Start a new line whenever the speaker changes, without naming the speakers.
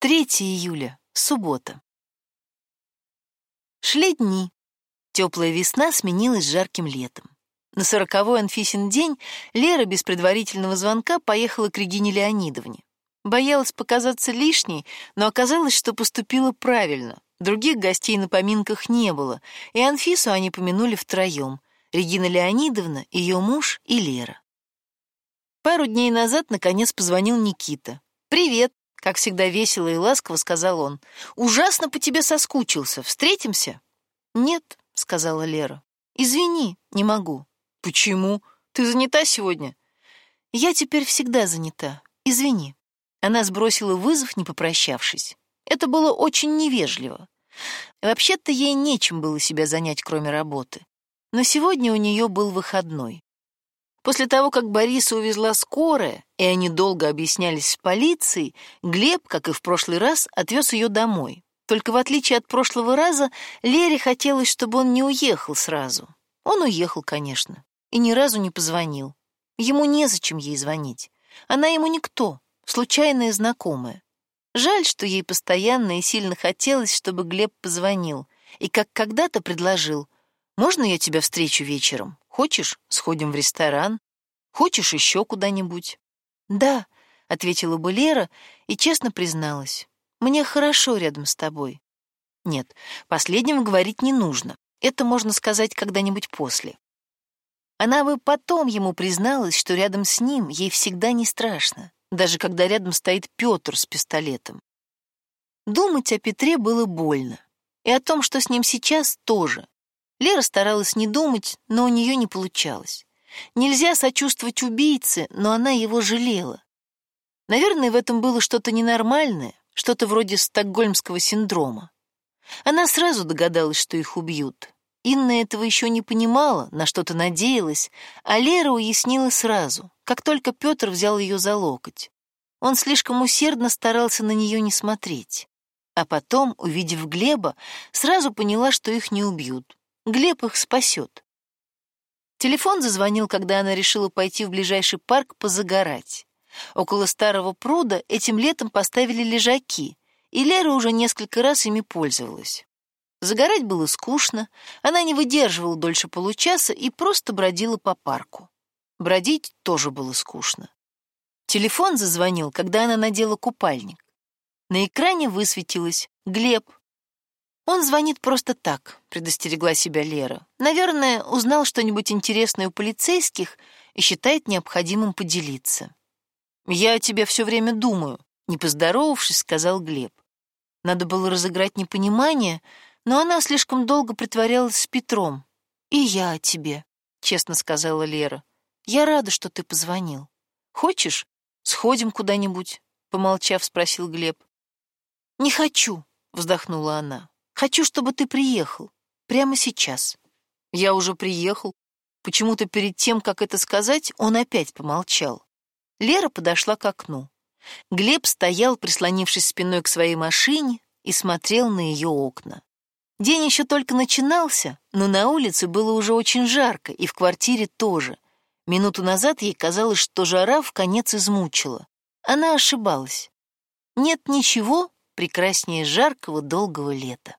3 июля, суббота. Шли дни. Теплая весна сменилась жарким летом. На сороковой Анфисин день Лера без предварительного звонка поехала к Регине Леонидовне. Боялась показаться лишней, но оказалось, что поступила правильно. Других гостей на поминках не было, и Анфису они помянули втроем — Регина Леонидовна, ее муж и Лера. Пару дней назад наконец позвонил Никита. «Привет!» Как всегда весело и ласково сказал он. «Ужасно по тебе соскучился. Встретимся?» «Нет», — сказала Лера. «Извини, не могу». «Почему? Ты занята сегодня?» «Я теперь всегда занята. Извини». Она сбросила вызов, не попрощавшись. Это было очень невежливо. Вообще-то ей нечем было себя занять, кроме работы. Но сегодня у нее был выходной. После того, как Бориса увезла скорая, и они долго объяснялись с полицией, Глеб, как и в прошлый раз, отвез ее домой. Только в отличие от прошлого раза, Лере хотелось, чтобы он не уехал сразу. Он уехал, конечно, и ни разу не позвонил. Ему незачем ей звонить. Она ему никто, случайная знакомая. Жаль, что ей постоянно и сильно хотелось, чтобы Глеб позвонил, и как когда-то предложил, «Можно я тебя встречу вечером?» Хочешь, сходим в ресторан? Хочешь еще куда-нибудь? Да, ответила бы Лера и честно призналась. Мне хорошо рядом с тобой. Нет, последним говорить не нужно. Это можно сказать когда-нибудь после. Она бы потом ему призналась, что рядом с ним ей всегда не страшно, даже когда рядом стоит Петр с пистолетом. Думать о Петре было больно, и о том, что с ним сейчас, тоже. Лера старалась не думать, но у нее не получалось. Нельзя сочувствовать убийце, но она его жалела. Наверное, в этом было что-то ненормальное, что-то вроде стокгольмского синдрома. Она сразу догадалась, что их убьют. Инна этого еще не понимала, на что-то надеялась, а Лера уяснила сразу, как только Петр взял ее за локоть. Он слишком усердно старался на нее не смотреть. А потом, увидев Глеба, сразу поняла, что их не убьют. Глеб их спасет. Телефон зазвонил, когда она решила пойти в ближайший парк позагорать. Около старого пруда этим летом поставили лежаки, и Лера уже несколько раз ими пользовалась. Загорать было скучно, она не выдерживала дольше получаса и просто бродила по парку. Бродить тоже было скучно. Телефон зазвонил, когда она надела купальник. На экране высветилось «Глеб, «Он звонит просто так», — предостерегла себя Лера. «Наверное, узнал что-нибудь интересное у полицейских и считает необходимым поделиться». «Я о тебе все время думаю», — не поздоровавшись, сказал Глеб. Надо было разыграть непонимание, но она слишком долго притворялась с Петром. «И я о тебе», — честно сказала Лера. «Я рада, что ты позвонил. Хочешь, сходим куда-нибудь?» — помолчав, спросил Глеб. «Не хочу», — вздохнула она. Хочу, чтобы ты приехал. Прямо сейчас. Я уже приехал. Почему-то перед тем, как это сказать, он опять помолчал. Лера подошла к окну. Глеб стоял, прислонившись спиной к своей машине, и смотрел на ее окна. День еще только начинался, но на улице было уже очень жарко, и в квартире тоже. Минуту назад ей казалось, что жара в конец измучила. Она ошибалась. Нет ничего прекраснее жаркого долгого лета.